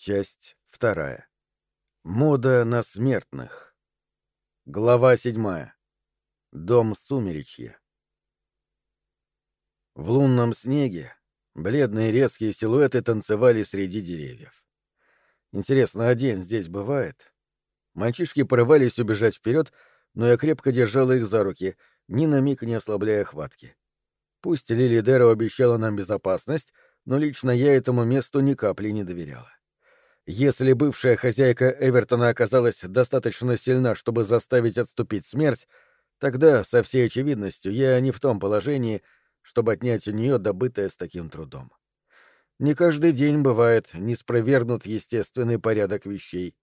Часть вторая. Мода на смертных. Глава седьмая. Дом сумеречья. В лунном снеге бледные резкие силуэты танцевали среди деревьев. Интересно, а день здесь бывает? Мальчишки порывались убежать вперед, но я крепко держала их за руки, ни на миг не ослабляя хватки. Пусть Лили Деро обещала нам безопасность, но лично я этому месту ни капли не доверяла. Если бывшая хозяйка Эвертона оказалась достаточно сильна, чтобы заставить отступить смерть, тогда, со всей очевидностью, я не в том положении, чтобы отнять у нее добытое с таким трудом. Не каждый день бывает не спровергнут естественный порядок вещей.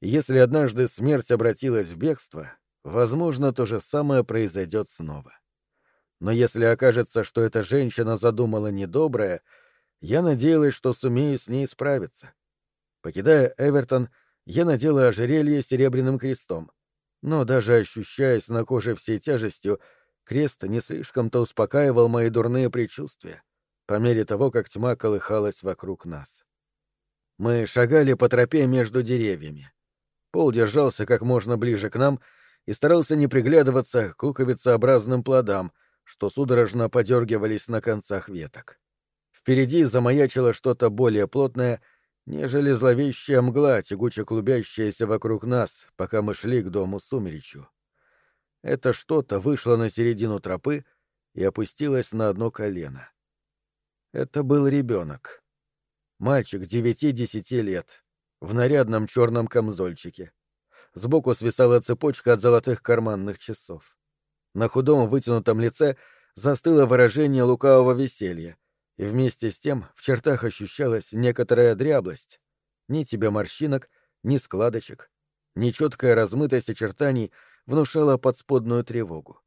Если однажды смерть обратилась в бегство, возможно, то же самое произойдет снова. Но если окажется, что эта женщина задумала недоброе, я надеялась, что сумею с ней справиться. Покидая Эвертон, я надела ожерелье с серебряным крестом. Но даже ощущаясь на коже всей тяжестью, крест не слишком-то успокаивал мои дурные предчувствия, по мере того, как тьма колыхалась вокруг нас. Мы шагали по тропе между деревьями. Пол держался как можно ближе к нам и старался не приглядываться к луковицеобразным плодам, что судорожно подергивались на концах веток. Впереди замаячило что-то более плотное, нежели зловещая мгла, тягуче клубящаяся вокруг нас, пока мы шли к дому сумеречью. Это что-то вышло на середину тропы и опустилось на одно колено. Это был ребенок. Мальчик девяти-десяти лет, в нарядном черном камзольчике. Сбоку свисала цепочка от золотых карманных часов. На худом вытянутом лице застыло выражение лукавого веселья, и вместе с тем в чертах ощущалась некоторая дряблость. Ни тебе морщинок, ни складочек, ни четкая размытость очертаний внушала подсподную тревогу.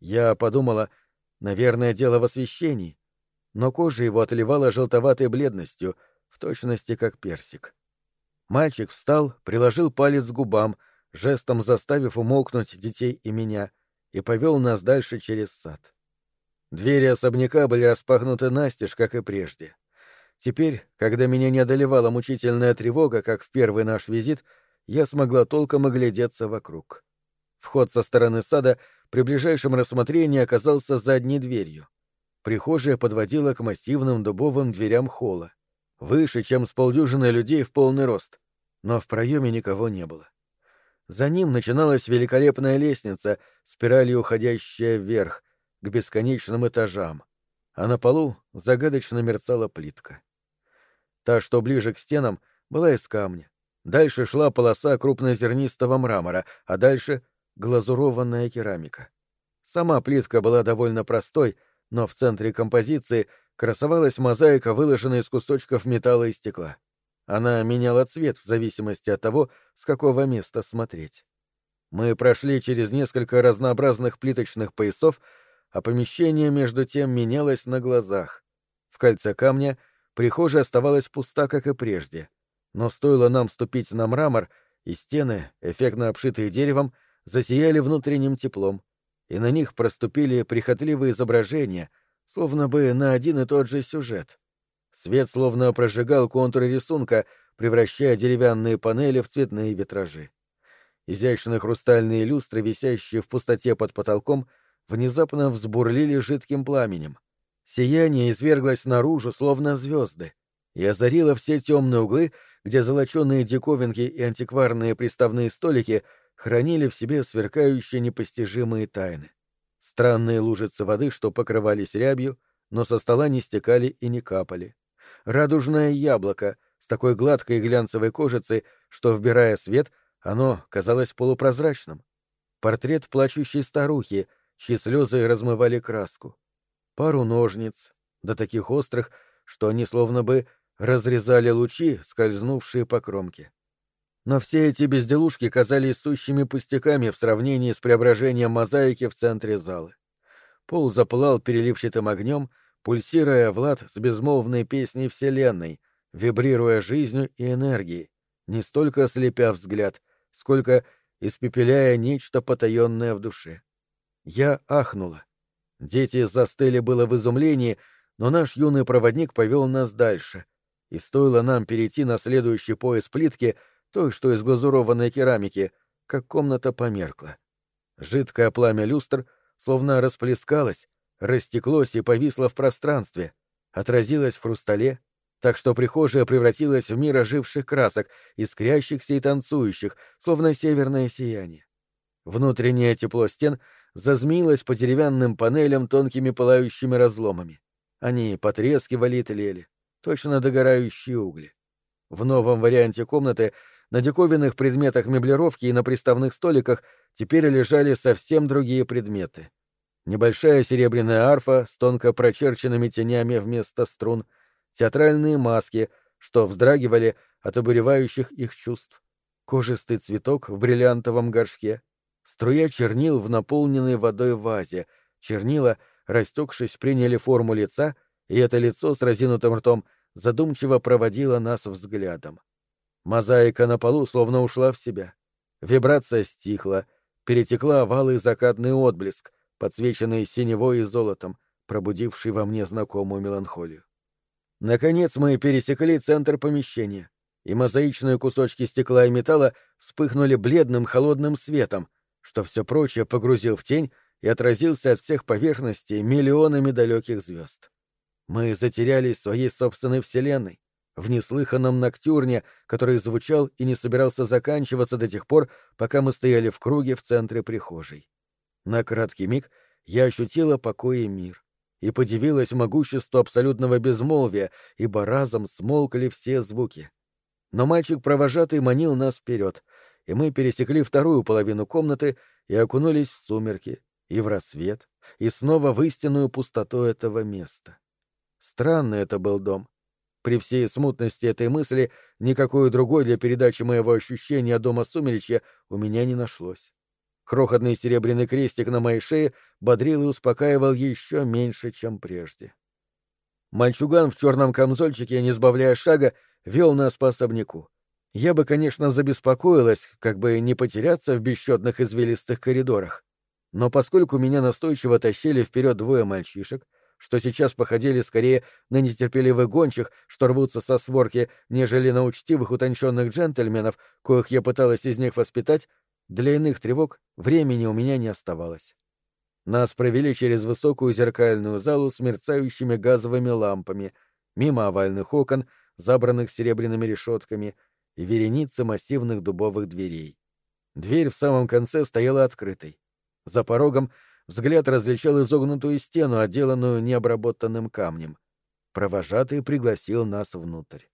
Я подумала, наверное, дело в освещении, но кожа его отливала желтоватой бледностью, в точности как персик. Мальчик встал, приложил палец к губам, жестом заставив умолкнуть детей и меня, и повел нас дальше через сад. Двери особняка были распахнуты настежь, как и прежде. Теперь, когда меня не одолевала мучительная тревога, как в первый наш визит, я смогла толком оглядеться вокруг. Вход со стороны сада при ближайшем рассмотрении оказался задней дверью. Прихожая подводила к массивным дубовым дверям холла, выше, чем с полдюжины людей в полный рост, но в проеме никого не было. За ним начиналась великолепная лестница, спиралью уходящая вверх, к бесконечным этажам, а на полу загадочно мерцала плитка. Та, что ближе к стенам, была из камня. Дальше шла полоса крупнозернистого мрамора, а дальше — глазурованная керамика. Сама плитка была довольно простой, но в центре композиции красовалась мозаика, выложенная из кусочков металла и стекла. Она меняла цвет в зависимости от того, с какого места смотреть. Мы прошли через несколько разнообразных плиточных поясов, а помещение между тем менялось на глазах. В кольце камня прихожая оставалась пуста, как и прежде. Но стоило нам ступить на мрамор, и стены, эффектно обшитые деревом, засияли внутренним теплом, и на них проступили прихотливые изображения, словно бы на один и тот же сюжет. Свет словно прожигал контуры рисунка, превращая деревянные панели в цветные витражи. Изящные хрустальные люстры, висящие в пустоте под потолком, внезапно взбурлили жидким пламенем. Сияние изверглось наружу, словно звезды, и озарило все темные углы, где золоченые диковинки и антикварные приставные столики хранили в себе сверкающие непостижимые тайны. Странные лужицы воды, что покрывались рябью, но со стола не стекали и не капали радужное яблоко с такой гладкой глянцевой кожицей, что, вбирая свет, оно казалось полупрозрачным. Портрет плачущей старухи, чьи слезы размывали краску. Пару ножниц, до таких острых, что они словно бы разрезали лучи, скользнувшие по кромке. Но все эти безделушки казались сущими пустяками в сравнении с преображением мозаики в центре залы. Пол запылал переливчатым огнем, пульсируя в лад с безмолвной песней Вселенной, вибрируя жизнью и энергией, не столько ослепя взгляд, сколько испепеляя нечто потаенное в душе. Я ахнула. Дети застыли было в изумлении, но наш юный проводник повел нас дальше, и стоило нам перейти на следующий пояс плитки, той, что из глазурованной керамики, как комната померкла. Жидкое пламя люстр словно расплескалось, растеклось и повисло в пространстве, отразилось в хрустале, так что прихожая превратилась в мир оживших красок, искрящихся и танцующих, словно северное сияние. Внутреннее тепло стен зазмеилось по деревянным панелям тонкими пылающими разломами. Они потрескивали и тлели, точно догорающие угли. В новом варианте комнаты на диковинных предметах меблировки и на приставных столиках теперь лежали совсем другие предметы. Небольшая серебряная арфа с тонко прочерченными тенями вместо струн, театральные маски, что вздрагивали от обуревающих их чувств, кожистый цветок в бриллиантовом горшке, струя чернил в наполненной водой вазе, чернила, растекшись, приняли форму лица, и это лицо с разинутым ртом задумчиво проводило нас взглядом. Мозаика на полу словно ушла в себя. Вибрация стихла, перетекла в алый закатный отблеск, подсвеченный синевой и золотом, пробудивший во мне знакомую меланхолию. Наконец мы пересекли центр помещения, и мозаичные кусочки стекла и металла вспыхнули бледным холодным светом, что все прочее погрузил в тень и отразился от всех поверхностей миллионами далеких звезд. Мы затерялись в своей собственной вселенной, в неслыханном ноктюрне, который звучал и не собирался заканчиваться до тех пор, пока мы стояли в круге в центре прихожей. На краткий миг я ощутила покой и мир и подивилась могуществу абсолютного безмолвия, ибо разом смолкли все звуки. Но мальчик-провожатый манил нас вперед, и мы пересекли вторую половину комнаты и окунулись в сумерки, и в рассвет, и снова в истинную пустоту этого места. Странный это был дом, при всей смутности этой мысли никакой другой для передачи моего ощущения дома сумеречья у меня не нашлось. Крохотный серебряный крестик на моей шее бодрил и успокаивал еще меньше, чем прежде. Мальчуган в черном камзольчике, не сбавляя шага, вел нас по особняку. Я бы, конечно, забеспокоилась, как бы не потеряться в бесчетных извилистых коридорах. Но поскольку меня настойчиво тащили вперед двое мальчишек, что сейчас походили скорее на нетерпеливых гончих, что рвутся со сворки, нежели на учтивых утонченных джентльменов, коих я пыталась из них воспитать, для иных тревог времени у меня не оставалось. Нас провели через высокую зеркальную залу с мерцающими газовыми лампами, мимо овальных окон, забранных серебряными решетками, и вереницы массивных дубовых дверей. Дверь в самом конце стояла открытой. За порогом — Взгляд различал изогнутую стену, отделанную необработанным камнем. Провожатый пригласил нас внутрь.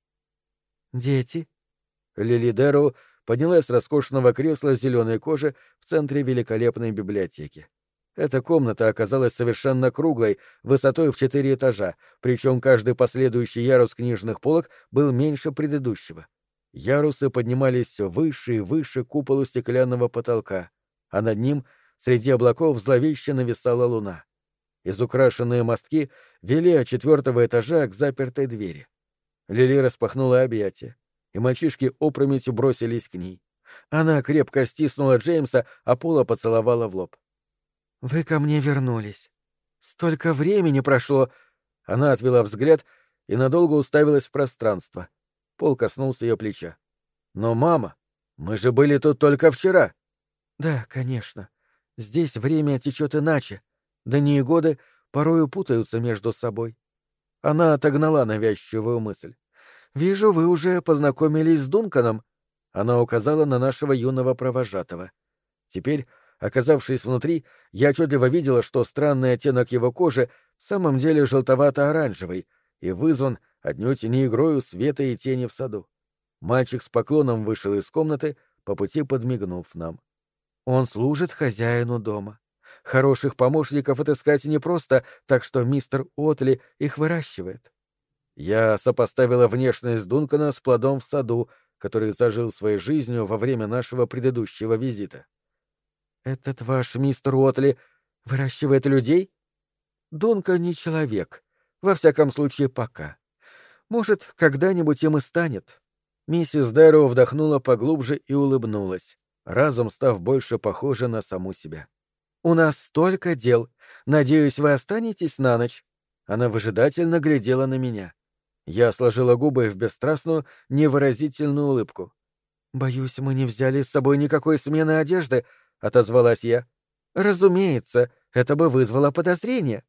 «Дети?» Лили Дэрроу поднялась с роскошного кресла зеленой кожи в центре великолепной библиотеки. Эта комната оказалась совершенно круглой, высотой в четыре этажа, причем каждый последующий ярус книжных полок был меньше предыдущего. Ярусы поднимались все выше и выше куполу стеклянного потолка, а над ним — Среди облаков зловеще нависала луна. Изукрашенные мостки вели от четвертого этажа к запертой двери. Лили распахнула объятия, и мальчишки опрометью бросились к ней. Она крепко стиснула Джеймса, а Пола поцеловала в лоб. «Вы ко мне вернулись. Столько времени прошло!» Она отвела взгляд и надолго уставилась в пространство. Пол коснулся ее плеча. «Но, мама, мы же были тут только вчера!» «Да, конечно. Здесь время течет иначе. Дни и годы порою путаются между собой. Она отогнала навязчивую мысль. «Вижу, вы уже познакомились с Дунканом». Она указала на нашего юного провожатого. Теперь, оказавшись внутри, я отчетливо видела, что странный оттенок его кожи в самом деле желтовато-оранжевый и вызван отнюдь не игрою света и тени в саду. Мальчик с поклоном вышел из комнаты, по пути подмигнув нам. Он служит хозяину дома. Хороших помощников отыскать непросто, так что мистер Отли их выращивает. Я сопоставила внешность Дункана с плодом в саду, который зажил своей жизнью во время нашего предыдущего визита. «Этот ваш мистер Отли выращивает людей?» «Дункан не человек. Во всяком случае, пока. Может, когда-нибудь им и станет». Миссис Дэроу вдохнула поглубже и улыбнулась разом став больше похожа на саму себя. «У нас столько дел. Надеюсь, вы останетесь на ночь?» Она выжидательно глядела на меня. Я сложила губы в бесстрастную, невыразительную улыбку. «Боюсь, мы не взяли с собой никакой смены одежды», — отозвалась я. «Разумеется, это бы вызвало подозрение.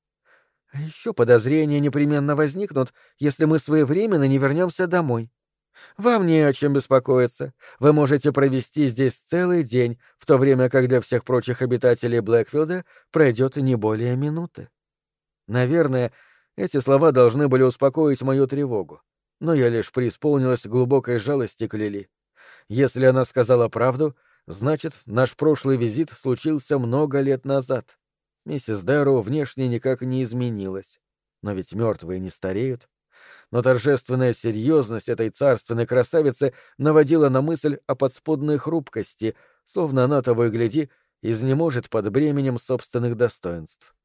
А еще подозрения непременно возникнут, если мы своевременно не вернемся домой. Вам не о чем беспокоиться. Вы можете провести здесь целый день, в то время как для всех прочих обитателей Блэкфилда пройдет не более минуты. Наверное, эти слова должны были успокоить мою тревогу, но я лишь преисполнилась глубокой жалости к Лили. Если она сказала правду, значит, наш прошлый визит случился много лет назад. Миссис Дэрроу внешне никак не изменилась. Но ведь мертвые не стареют но торжественная серьезность этой царственной красавицы наводила на мысль о подспудной хрупкости, словно она того и гляди, изнеможет под бременем собственных достоинств.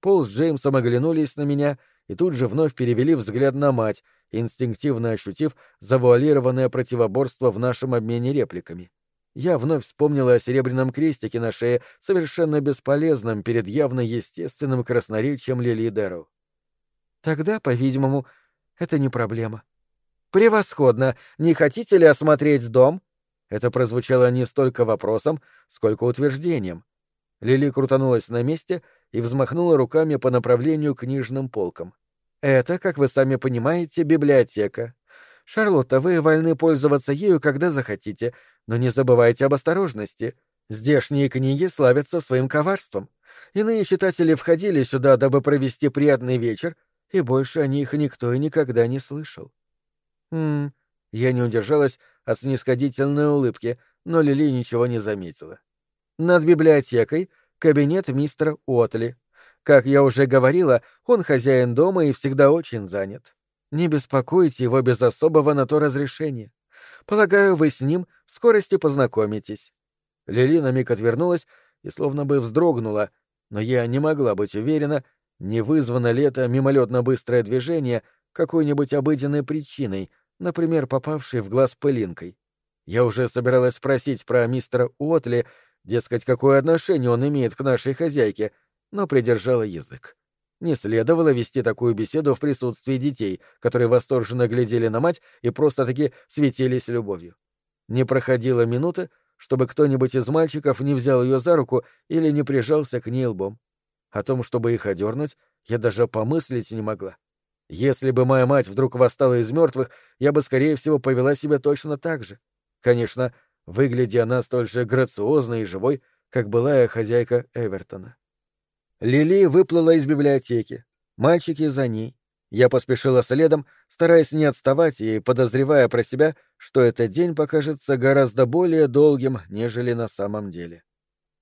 Пол с Джеймсом оглянулись на меня и тут же вновь перевели взгляд на мать, инстинктивно ощутив завуалированное противоборство в нашем обмене репликами. Я вновь вспомнила о серебряном крестике на шее, совершенно бесполезном перед явно естественным красноречием Лили Дэрроу. Тогда, по-видимому, это не проблема. Превосходно. Не хотите ли осмотреть дом? Это прозвучало не столько вопросом, сколько утверждением. Лили крутанулась на месте и взмахнула руками по направлению к книжным полкам. Это, как вы сами понимаете, библиотека. Шарлотта, вы вольны пользоваться ею, когда захотите, но не забывайте об осторожности. Здешние книги славятся своим коварством. Иные читатели входили сюда, дабы провести приятный вечер, и больше о них никто и никогда не слышал. Хм, я не удержалась от снисходительной улыбки, но Лили ничего не заметила. Над библиотекой кабинет мистера Уотли. Как я уже говорила, он хозяин дома и всегда очень занят. Не беспокойте его без особого на то разрешения. Полагаю, вы с ним в скорости познакомитесь. Лили на миг отвернулась и словно бы вздрогнула, но я не могла быть уверена, не вызвано ли это мимолетно быстрое движение какой-нибудь обыденной причиной, например, попавшей в глаз пылинкой? Я уже собиралась спросить про мистера Уотли, дескать, какое отношение он имеет к нашей хозяйке, но придержала язык. Не следовало вести такую беседу в присутствии детей, которые восторженно глядели на мать и просто-таки светились любовью. Не проходило минуты, чтобы кто-нибудь из мальчиков не взял ее за руку или не прижался к ней лбом. О том, чтобы их одернуть, я даже помыслить не могла. Если бы моя мать вдруг восстала из мертвых, я бы, скорее всего, повела себя точно так же. Конечно, выглядя она столь же грациозной и живой, как былая хозяйка Эвертона. Лили выплыла из библиотеки. Мальчики за ней. Я поспешила следом, стараясь не отставать и подозревая про себя, что этот день покажется гораздо более долгим, нежели на самом деле.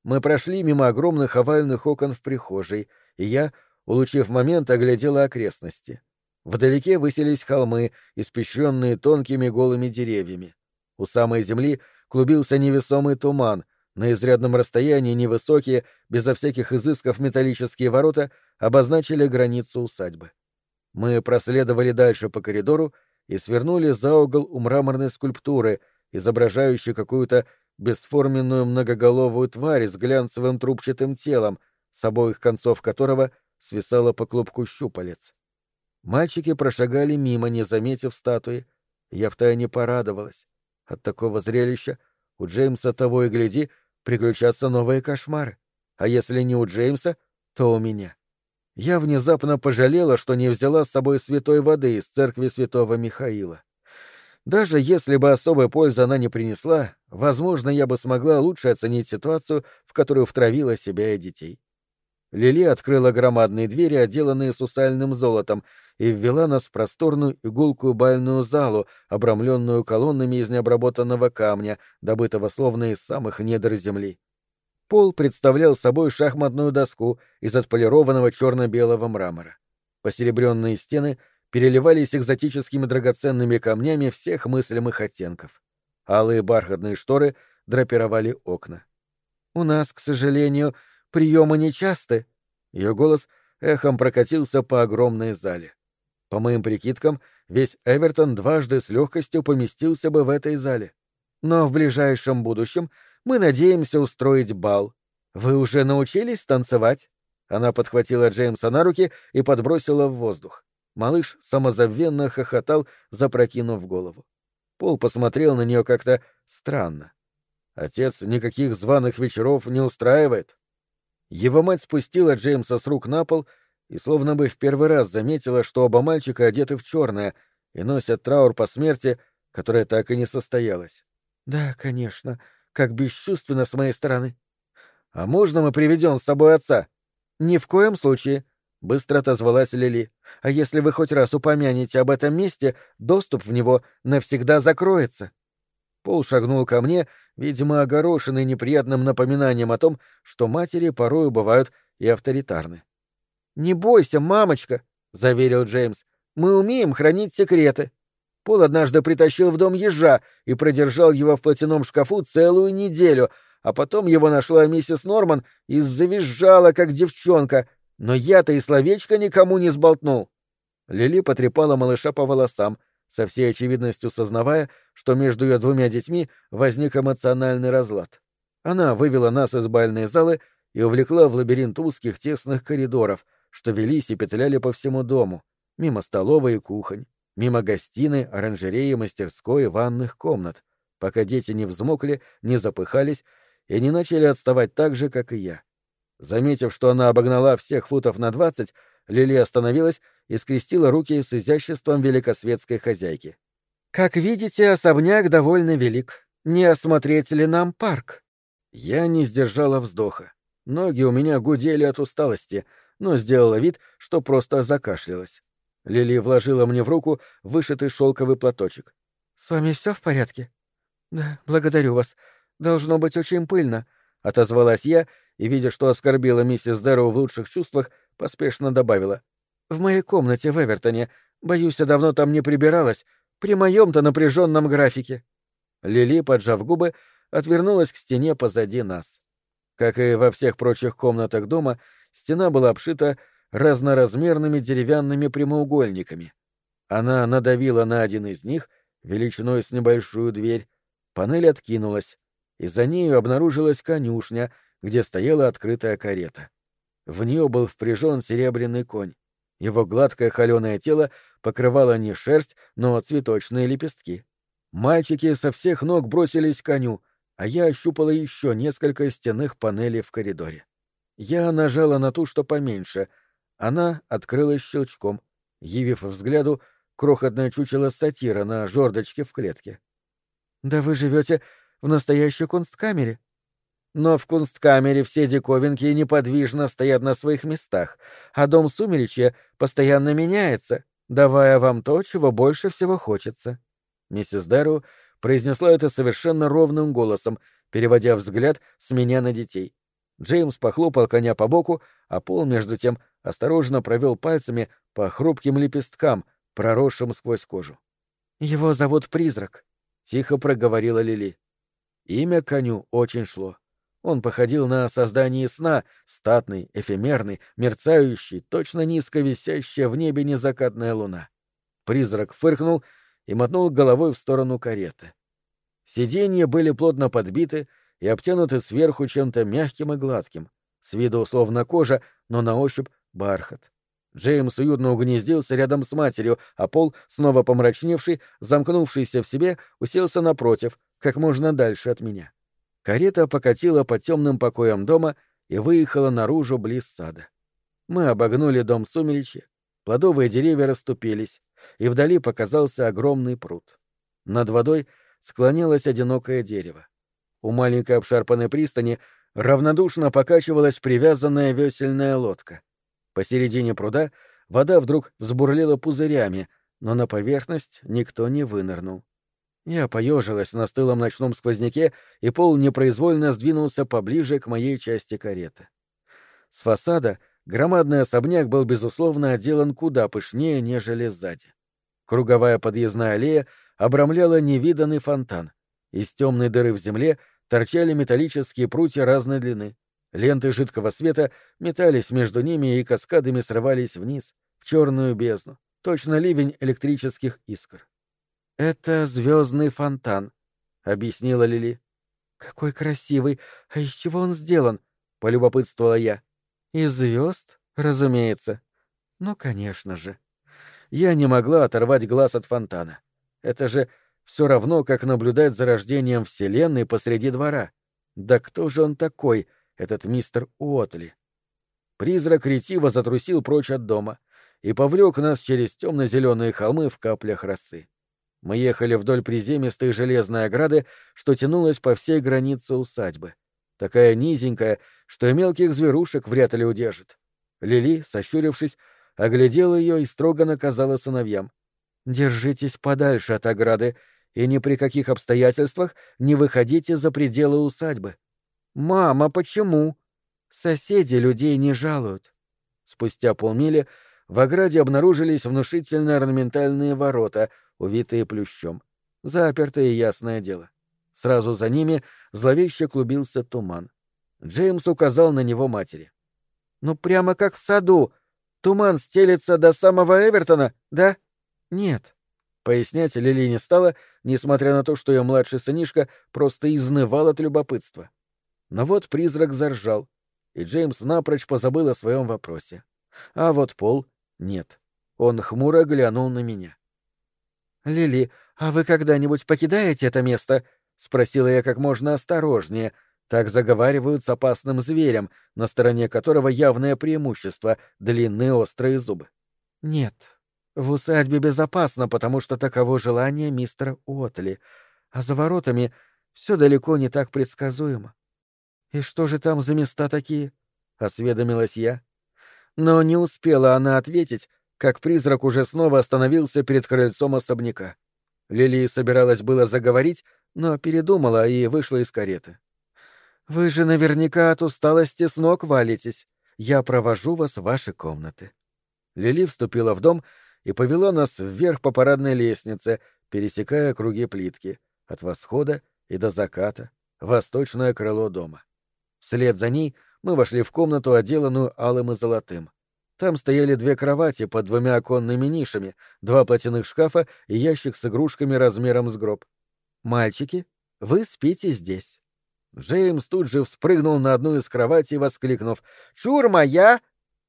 Мы прошли мимо огромных овальных окон в прихожей, и я, улучив момент, оглядела окрестности. Вдалеке высились холмы, испещренные тонкими голыми деревьями. У самой земли клубился невесомый туман, на изрядном расстоянии невысокие, безо всяких изысков металлические ворота обозначили границу усадьбы. Мы проследовали дальше по коридору и свернули за угол у мраморной скульптуры, изображающей какую-то бесформенную многоголовую тварь с глянцевым трубчатым телом, с обоих концов которого свисало по клубку щупалец. Мальчики прошагали мимо, не заметив статуи. Я втайне порадовалась. От такого зрелища у Джеймса того и гляди приключатся новые кошмары. А если не у Джеймса, то у меня. Я внезапно пожалела, что не взяла с собой святой воды из церкви святого Михаила. Даже если бы особой пользы она не принесла, возможно, я бы смогла лучше оценить ситуацию, в которую втравила себя и детей. Лили открыла громадные двери, отделанные сусальным золотом, и ввела нас в просторную игулкую бальную залу, обрамленную колоннами из необработанного камня, добытого словно из самых недр земли. Пол представлял собой шахматную доску из отполированного черно-белого мрамора. Посеребренные стены — переливались экзотическими драгоценными камнями всех мыслимых оттенков. Алые бархатные шторы драпировали окна. «У нас, к сожалению, приемы нечасты». Ее голос эхом прокатился по огромной зале. По моим прикидкам, весь Эвертон дважды с легкостью поместился бы в этой зале. Но в ближайшем будущем мы надеемся устроить бал. Вы уже научились танцевать? Она подхватила Джеймса на руки и подбросила в воздух. Малыш самозабвенно хохотал, запрокинув голову. Пол посмотрел на нее как-то странно. Отец никаких званых вечеров не устраивает. Его мать спустила Джеймса с рук на пол и словно бы в первый раз заметила, что оба мальчика одеты в черное и носят траур по смерти, которая так и не состоялась. Да, конечно, как бесчувственно с моей стороны. А можно мы приведем с собой отца? Ни в коем случае, быстро отозвалась Лили. А если вы хоть раз упомянете об этом месте, доступ в него навсегда закроется. Пол шагнул ко мне, видимо, огорошенный неприятным напоминанием о том, что матери порою бывают и авторитарны. «Не бойся, мамочка», — заверил Джеймс. «Мы умеем хранить секреты». Пол однажды притащил в дом ежа и продержал его в платяном шкафу целую неделю, а потом его нашла миссис Норман и завизжала, как девчонка, но я-то и словечко никому не сболтнул. Лили потрепала малыша по волосам, со всей очевидностью сознавая, что между ее двумя детьми возник эмоциональный разлад. Она вывела нас из бальной залы и увлекла в лабиринт узких тесных коридоров, что велись и петляли по всему дому, мимо столовой и кухонь, мимо гостиной, оранжереи, мастерской ванных комнат, пока дети не взмокли, не запыхались и не начали отставать так же, как и я. Заметив, что она обогнала всех футов на двадцать, Лили остановилась и скрестила руки с изяществом великосветской хозяйки. «Как видите, особняк довольно велик. Не осмотреть ли нам парк?» Я не сдержала вздоха. Ноги у меня гудели от усталости, но сделала вид, что просто закашлялась. Лили вложила мне в руку вышитый шелковый платочек. «С вами все в порядке?» «Да, благодарю вас. Должно быть очень пыльно», — отозвалась я и, видя, что оскорбила миссис Дэроу в лучших чувствах, поспешно добавила. В моей комнате в Эвертоне. Боюсь, я давно там не прибиралась. При моем-то напряженном графике. Лили, поджав губы, отвернулась к стене позади нас. Как и во всех прочих комнатах дома, стена была обшита разноразмерными деревянными прямоугольниками. Она надавила на один из них, величиной с небольшую дверь. Панель откинулась, и за нею обнаружилась конюшня, где стояла открытая карета. В нее был впряжен серебряный конь. Его гладкое холеное тело покрывало не шерсть, но цветочные лепестки. Мальчики со всех ног бросились к коню, а я ощупала еще несколько стенных панелей в коридоре. Я нажала на ту, что поменьше. Она открылась щелчком, явив взгляду крохотное чучело сатира на жердочке в клетке. «Да вы живете в настоящей кунсткамере», но в кунсткамере все диковинки неподвижно стоят на своих местах, а дом сумеречья постоянно меняется, давая вам то, чего больше всего хочется. Миссис Дэру произнесла это совершенно ровным голосом, переводя взгляд с меня на детей. Джеймс похлопал коня по боку, а Пол, между тем, осторожно провел пальцами по хрупким лепесткам, проросшим сквозь кожу. «Его зовут Призрак», — тихо проговорила Лили. Имя коню очень шло. Он походил на создание сна, статный, эфемерный, мерцающий, точно низко висящая в небе незакатная луна. Призрак фыркнул и мотнул головой в сторону кареты. Сиденья были плотно подбиты и обтянуты сверху чем-то мягким и гладким, с виду условно кожа, но на ощупь бархат. Джеймс уютно угнездился рядом с матерью, а Пол, снова помрачневший, замкнувшийся в себе, уселся напротив, как можно дальше от меня. Карета покатила по темным покоям дома и выехала наружу близ сада. Мы обогнули дом сумеречья, плодовые деревья расступились, и вдали показался огромный пруд. Над водой склонилось одинокое дерево. У маленькой обшарпанной пристани равнодушно покачивалась привязанная весельная лодка. Посередине пруда вода вдруг взбурлила пузырями, но на поверхность никто не вынырнул. Я поежилась на стылом ночном сквозняке, и пол непроизвольно сдвинулся поближе к моей части кареты. С фасада громадный особняк был, безусловно, отделан куда пышнее, нежели сзади. Круговая подъездная аллея обрамляла невиданный фонтан. Из темной дыры в земле торчали металлические прутья разной длины. Ленты жидкого света метались между ними и каскадами срывались вниз, в черную бездну, точно ливень электрических искр. «Это звездный фонтан», — объяснила Лили. «Какой красивый! А из чего он сделан?» — полюбопытствовала я. «Из звезд, разумеется». «Ну, конечно же». я не могла оторвать глаз от фонтана. Это же все равно, как наблюдать за рождением Вселенной посреди двора. Да кто же он такой, этот мистер Уотли? Призрак ретиво затрусил прочь от дома и повлек нас через темно-зеленые холмы в каплях росы. Мы ехали вдоль приземистой железной ограды, что тянулась по всей границе усадьбы. Такая низенькая, что и мелких зверушек вряд ли удержит. Лили, сощурившись, оглядела ее и строго наказала сыновьям. «Держитесь подальше от ограды и ни при каких обстоятельствах не выходите за пределы усадьбы». «Мама, почему?» «Соседи людей не жалуют». Спустя полмили в ограде обнаружились внушительные орнаментальные ворота, увитые плющом. Запертые, ясное дело. Сразу за ними зловеще клубился туман. Джеймс указал на него матери. «Ну, прямо как в саду. Туман стелится до самого Эвертона, да?» «Нет». Пояснять Лили не стала, несмотря на то, что ее младший сынишка просто изнывал от любопытства. Но вот призрак заржал, и Джеймс напрочь позабыл о своем вопросе. А вот Пол — нет. Он хмуро глянул на меня. «Лили, а вы когда-нибудь покидаете это место?» — спросила я как можно осторожнее. Так заговаривают с опасным зверем, на стороне которого явное преимущество — длинные острые зубы. «Нет. В усадьбе безопасно, потому что таково желание мистера Уотли. А за воротами все далеко не так предсказуемо. И что же там за места такие?» — осведомилась я. Но не успела она ответить, как призрак уже снова остановился перед крыльцом особняка. Лили собиралась было заговорить, но передумала и вышла из кареты. «Вы же наверняка от усталости с ног валитесь. Я провожу вас в ваши комнаты». Лили вступила в дом и повела нас вверх по парадной лестнице, пересекая круги плитки, от восхода и до заката, восточное крыло дома. Вслед за ней мы вошли в комнату, отделанную алым и золотым. Там стояли две кровати под двумя оконными нишами, два платяных шкафа и ящик с игрушками размером с гроб. «Мальчики, вы спите здесь». Джеймс тут же вспрыгнул на одну из кроватей, воскликнув «Чур моя!»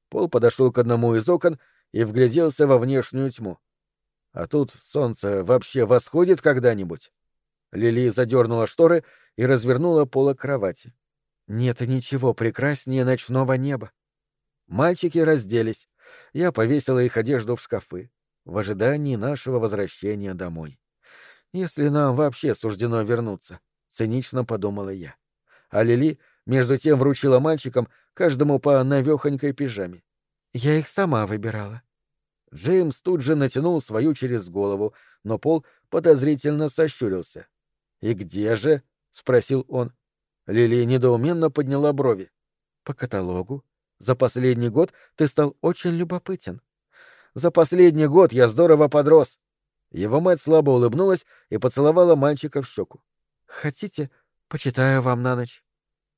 Пол подошел к одному из окон и вгляделся во внешнюю тьму. «А тут солнце вообще восходит когда-нибудь?» Лили задернула шторы и развернула поло кровати. «Нет ничего прекраснее ночного неба. Мальчики разделись. Я повесила их одежду в шкафы, в ожидании нашего возвращения домой. Если нам вообще суждено вернуться, цинично подумала я. А Лили между тем вручила мальчикам каждому по навехонькой пижаме. Я их сама выбирала. Джеймс тут же натянул свою через голову, но Пол подозрительно сощурился. «И где же?» — спросил он. Лили недоуменно подняла брови. «По каталогу. За последний год ты стал очень любопытен. За последний год я здорово подрос. Его мать слабо улыбнулась и поцеловала мальчика в щеку. Хотите, почитаю вам на ночь?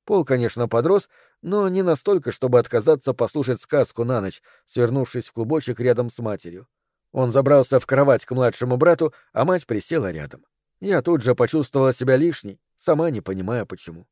Пол, конечно, подрос, но не настолько, чтобы отказаться послушать сказку на ночь, свернувшись в клубочек рядом с матерью. Он забрался в кровать к младшему брату, а мать присела рядом. Я тут же почувствовала себя лишней, сама не понимая почему.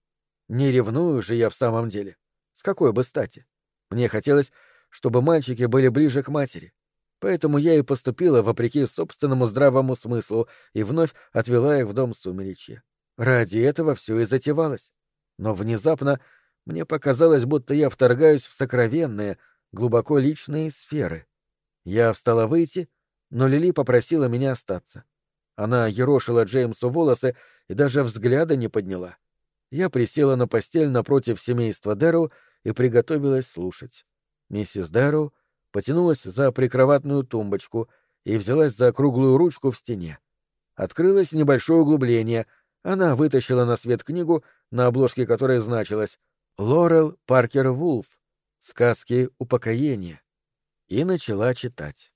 Не ревную же я в самом деле. С какой бы стати? Мне хотелось, чтобы мальчики были ближе к матери. Поэтому я и поступила вопреки собственному здравому смыслу и вновь отвела их в дом сумеречья. Ради этого все и затевалось. Но внезапно мне показалось, будто я вторгаюсь в сокровенные, глубоко личные сферы. Я встала выйти, но Лили попросила меня остаться. Она ерошила Джеймсу волосы и даже взгляда не подняла. Я присела на постель напротив семейства Дэру и приготовилась слушать. Миссис Дэрроу потянулась за прикроватную тумбочку и взялась за круглую ручку в стене. Открылось небольшое углубление. Она вытащила на свет книгу, на обложке которой значилось «Лорел Паркер Вулф. Сказки упокоения» и начала читать.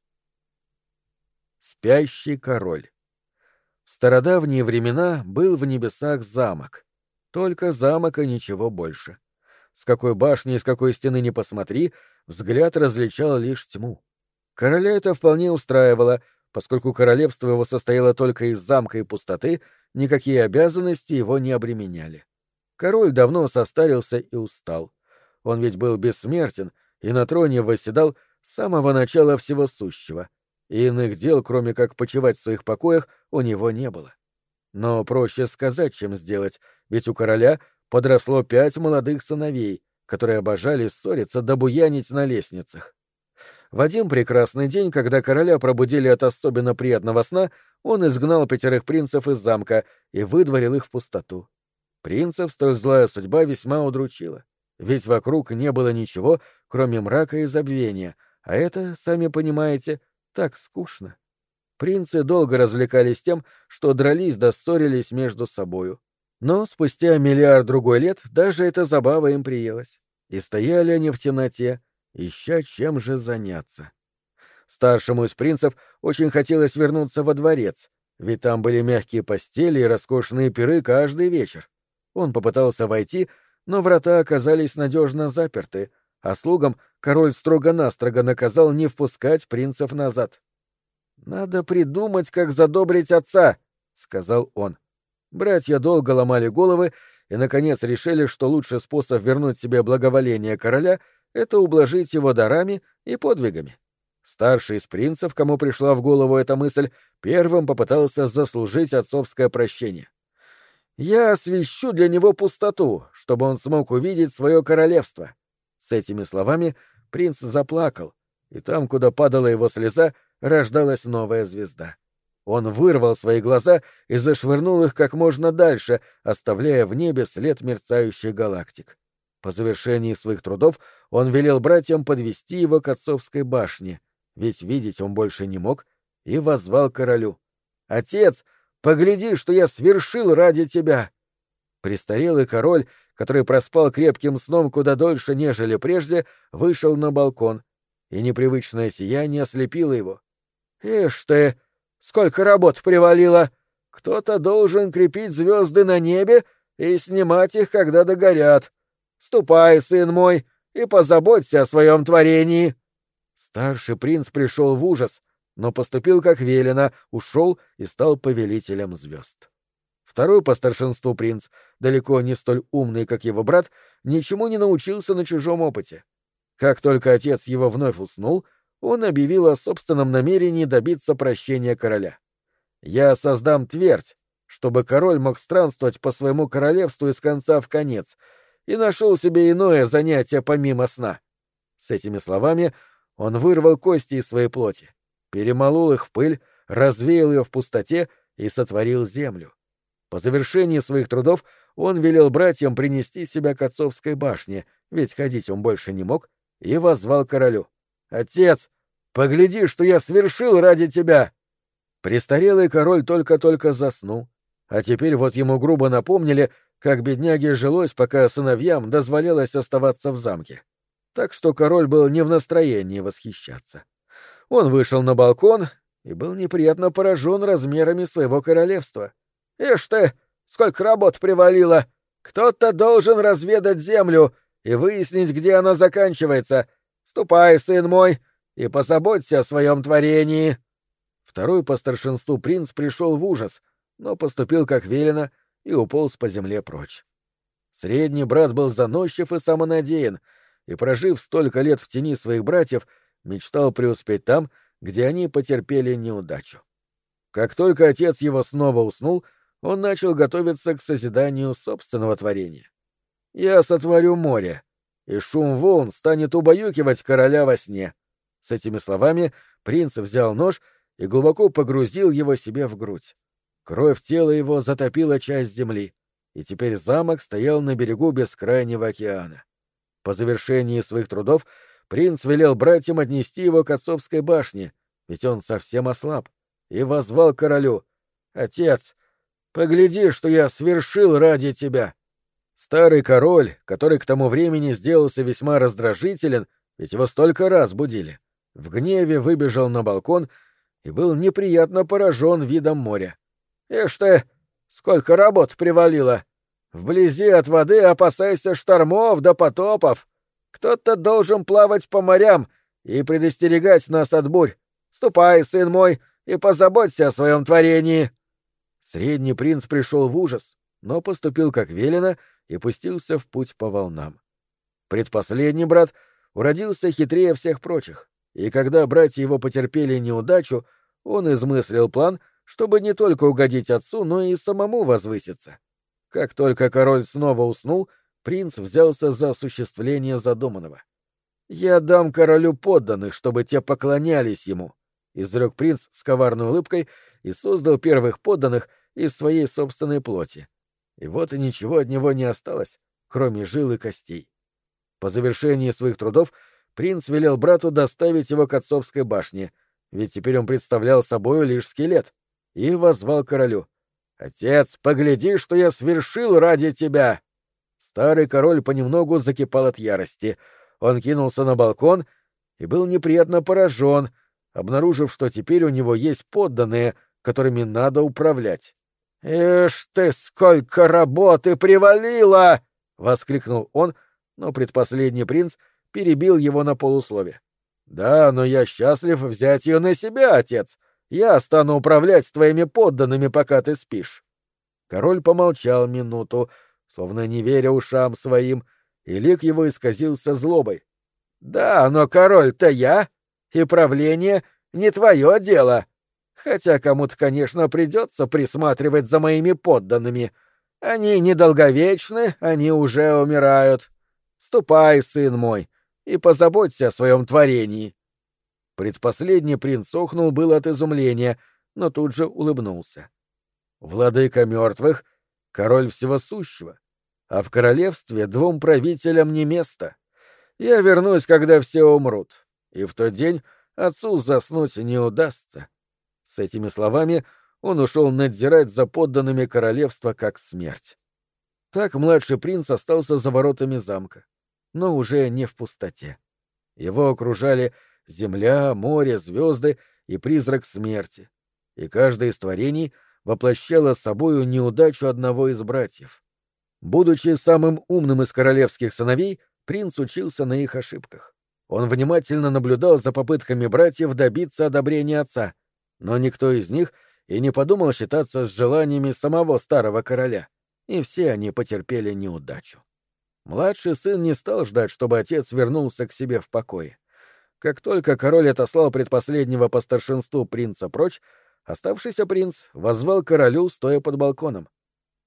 Спящий король. В стародавние времена был в небесах замок. Только замок и ничего больше. С какой башни и с какой стены не посмотри, взгляд различал лишь тьму. Короля это вполне устраивало, поскольку королевство его состояло только из замка и пустоты, никакие обязанности его не обременяли. Король давно состарился и устал. Он ведь был бессмертен и на троне восседал с самого начала всего сущего. и иных дел, кроме как почивать в своих покоях, у него не было. Но проще сказать, чем сделать, ведь у короля подросло пять молодых сыновей, которые обожали ссориться да буянить на лестницах. В один прекрасный день, когда короля пробудили от особенно приятного сна, он изгнал пятерых принцев из замка и выдворил их в пустоту. Принцев столь злая судьба весьма удручила, ведь вокруг не было ничего, кроме мрака и забвения, а это, сами понимаете, так скучно. Принцы долго развлекались тем, что дрались да ссорились между собою. Но спустя миллиард другой лет даже эта забава им приелась. И стояли они в темноте, ища чем же заняться. Старшему из принцев очень хотелось вернуться во дворец, ведь там были мягкие постели и роскошные пиры каждый вечер. Он попытался войти, но врата оказались надежно заперты, а слугам король строго-настрого наказал не впускать принцев назад. «Надо придумать, как задобрить отца», — сказал он. Братья долго ломали головы и, наконец, решили, что лучший способ вернуть себе благоволение короля — это ублажить его дарами и подвигами. Старший из принцев, кому пришла в голову эта мысль, первым попытался заслужить отцовское прощение. «Я освещу для него пустоту, чтобы он смог увидеть свое королевство». С этими словами принц заплакал, и там, куда падала его слеза, рождалась новая звезда. Он вырвал свои глаза и зашвырнул их как можно дальше, оставляя в небе след мерцающих галактик. По завершении своих трудов он велел братьям подвести его к отцовской башне, ведь видеть он больше не мог, и возвал королю. «Отец, погляди, что я свершил ради тебя!» Престарелый король, который проспал крепким сном куда дольше, нежели прежде, вышел на балкон, и непривычное сияние ослепило его. «Ишь ты!» Сколько работ привалило! Кто-то должен крепить звезды на небе и снимать их, когда догорят. Ступай, сын мой, и позаботься о своем творении. Старший принц пришел в ужас, но поступил как велено, ушел и стал повелителем звезд. Второй по старшинству принц, далеко не столь умный, как его брат, ничему не научился на чужом опыте. Как только отец его вновь уснул, он объявил о собственном намерении добиться прощения короля. «Я создам твердь, чтобы король мог странствовать по своему королевству из конца в конец, и нашел себе иное занятие помимо сна». С этими словами он вырвал кости из своей плоти, перемолол их в пыль, развеял ее в пустоте и сотворил землю. По завершении своих трудов он велел братьям принести себя к отцовской башне, ведь ходить он больше не мог, и возвал королю. «Отец, Погляди, что я свершил ради тебя!» Престарелый король только-только заснул, а теперь вот ему грубо напомнили, как бедняге жилось, пока сыновьям дозволялось оставаться в замке. Так что король был не в настроении восхищаться. Он вышел на балкон и был неприятно поражен размерами своего королевства. «Ишь ты, сколько работ привалило! Кто-то должен разведать землю и выяснить, где она заканчивается. Ступай, сын мой, и позаботься о своем творении. Второй по старшинству принц пришел в ужас, но поступил как велено и уполз по земле прочь. Средний брат был заносчив и самонадеян, и, прожив столько лет в тени своих братьев, мечтал преуспеть там, где они потерпели неудачу. Как только отец его снова уснул, он начал готовиться к созиданию собственного творения. «Я сотворю море, и шум волн станет убаюкивать короля во сне», с этими словами принц взял нож и глубоко погрузил его себе в грудь. Кровь тела его затопила часть земли, и теперь замок стоял на берегу бескрайнего океана. По завершении своих трудов принц велел братьям отнести его к отцовской башне, ведь он совсем ослаб, и возвал королю «Отец, погляди, что я свершил ради тебя». Старый король, который к тому времени сделался весьма раздражителен, ведь его столько раз будили, в гневе выбежал на балкон и был неприятно поражен видом моря. «Ишь ты, сколько работ привалило! Вблизи от воды опасайся штормов да потопов! Кто-то должен плавать по морям и предостерегать нас от бурь! Ступай, сын мой, и позаботься о своем творении!» Средний принц пришел в ужас, но поступил как велено и пустился в путь по волнам. Предпоследний брат уродился хитрее всех прочих и когда братья его потерпели неудачу, он измыслил план, чтобы не только угодить отцу, но и самому возвыситься. Как только король снова уснул, принц взялся за осуществление задуманного. «Я дам королю подданных, чтобы те поклонялись ему», — изрек принц с коварной улыбкой и создал первых подданных из своей собственной плоти. И вот и ничего от него не осталось, кроме жил и костей. По завершении своих трудов принц велел брату доставить его к отцовской башне, ведь теперь он представлял собою лишь скелет, и возвал королю. «Отец, погляди, что я свершил ради тебя!» Старый король понемногу закипал от ярости. Он кинулся на балкон и был неприятно поражен, обнаружив, что теперь у него есть подданные, которыми надо управлять. «Ишь ты, сколько работы привалило!» — воскликнул он, но предпоследний принц перебил его на полуслове. «Да, но я счастлив взять ее на себя, отец. Я стану управлять твоими подданными, пока ты спишь». Король помолчал минуту, словно не веря ушам своим, и лик его исказился злобой. «Да, но король-то я, и правление не твое дело. Хотя кому-то, конечно, придется присматривать за моими подданными. Они недолговечны, они уже умирают. Ступай, сын мой, и позаботься о своем творении. Предпоследний принц охнул был от изумления, но тут же улыбнулся. Владыка мертвых — король всего сущего, а в королевстве двум правителям не место. Я вернусь, когда все умрут, и в тот день отцу заснуть не удастся. С этими словами он ушел надзирать за подданными королевства как смерть. Так младший принц остался за воротами замка, но уже не в пустоте. Его окружали земля, море, звезды и призрак смерти, и каждое из творений воплощало собою неудачу одного из братьев. Будучи самым умным из королевских сыновей, принц учился на их ошибках. Он внимательно наблюдал за попытками братьев добиться одобрения отца, но никто из них и не подумал считаться с желаниями самого старого короля, и все они потерпели неудачу. Младший сын не стал ждать, чтобы отец вернулся к себе в покое. Как только король отослал предпоследнего по старшинству принца прочь, оставшийся принц возвал королю, стоя под балконом.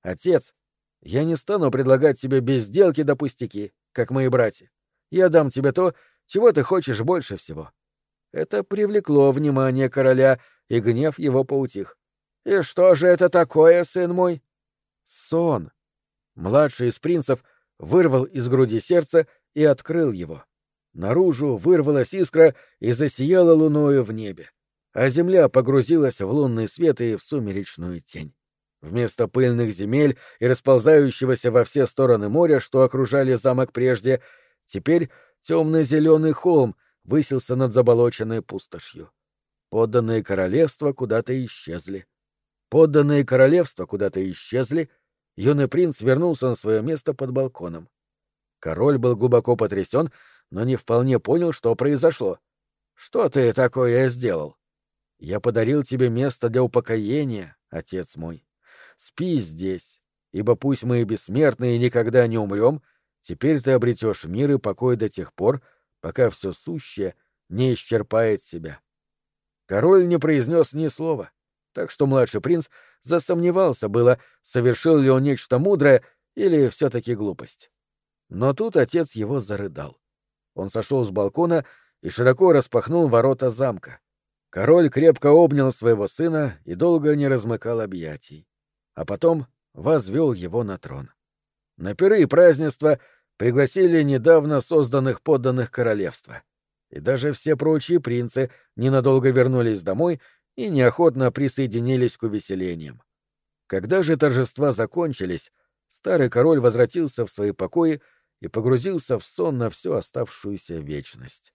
«Отец, я не стану предлагать тебе безделки да пустяки, как мои братья. Я дам тебе то, чего ты хочешь больше всего». Это привлекло внимание короля, и гнев его поутих. «И что же это такое, сын мой?» «Сон». Младший из принцев вырвал из груди сердце и открыл его. Наружу вырвалась искра и засияла луною в небе, а земля погрузилась в лунный свет и в сумеречную тень. Вместо пыльных земель и расползающегося во все стороны моря, что окружали замок прежде, теперь темно-зеленый холм высился над заболоченной пустошью. Подданные королевства куда-то исчезли. Подданные королевства куда-то исчезли, юный принц вернулся на свое место под балконом. Король был глубоко потрясен но не вполне понял, что произошло. «Что ты такое сделал?» «Я подарил тебе место для упокоения, отец мой. Спи здесь, ибо пусть мы и бессмертные никогда не умрем, теперь ты обретешь мир и покой до тех пор, пока все сущее не исчерпает себя». Король не произнес ни слова, так что младший принц засомневался было, совершил ли он нечто мудрое или все-таки глупость. Но тут отец его зарыдал. Он сошел с балкона и широко распахнул ворота замка. Король крепко обнял своего сына и долго не размыкал объятий. А потом возвел его на трон. На пиры и празднества пригласили недавно созданных подданных королевства. И даже все прочие принцы ненадолго вернулись домой и неохотно присоединились к увеселениям. Когда же торжества закончились, старый король возвратился в свои покои и погрузился в сон на всю оставшуюся вечность.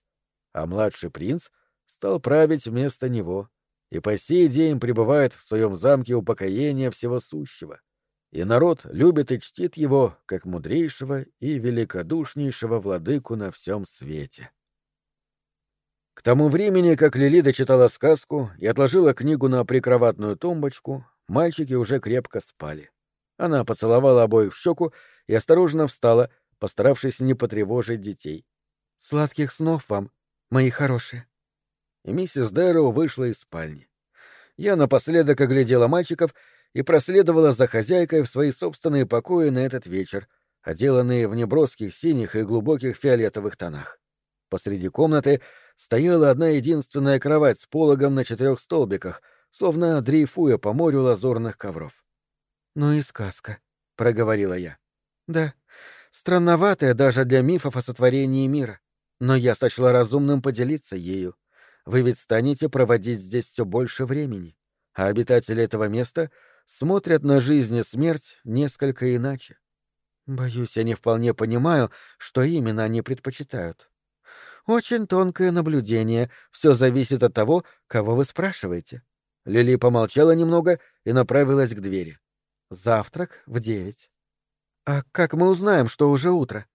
А младший принц стал править вместо него и по сей день пребывает в своем замке упокоения всего сущего. И народ любит и чтит его как мудрейшего и великодушнейшего владыку на всем свете. К тому времени, как Лили дочитала сказку и отложила книгу на прикроватную тумбочку, мальчики уже крепко спали. Она поцеловала обоих в щеку и осторожно встала, постаравшись не потревожить детей. «Сладких снов вам, мои хорошие». и миссис Дэроу вышла из спальни. Я напоследок оглядела мальчиков и проследовала за хозяйкой в свои собственные покои на этот вечер, оделанные в неброских синих и глубоких фиолетовых тонах. Посреди комнаты стояла одна единственная кровать с пологом на четырех столбиках, словно дрейфуя по морю лазурных ковров. «Ну и сказка», — проговорила я. «Да, странноватая даже для мифов о сотворении мира, но я сочла разумным поделиться ею. Вы ведь станете проводить здесь все больше времени, а обитатели этого места смотрят на жизнь и смерть несколько иначе. Боюсь, я не вполне понимаю, что именно они предпочитают. Очень тонкое наблюдение, все зависит от того, кого вы спрашиваете. Лили помолчала немного и направилась к двери. Завтрак в девять. А как мы узнаем, что уже утро?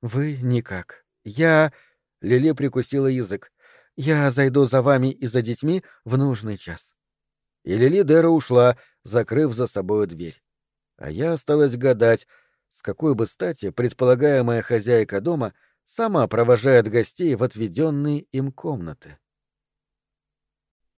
Вы никак. Я... Лили прикусила язык. Я зайду за вами и за детьми в нужный час. И Лили Дера ушла, закрыв за собою дверь. А я осталась гадать, с какой бы стати предполагаемая хозяйка дома сама провожает гостей в отведенные им комнаты.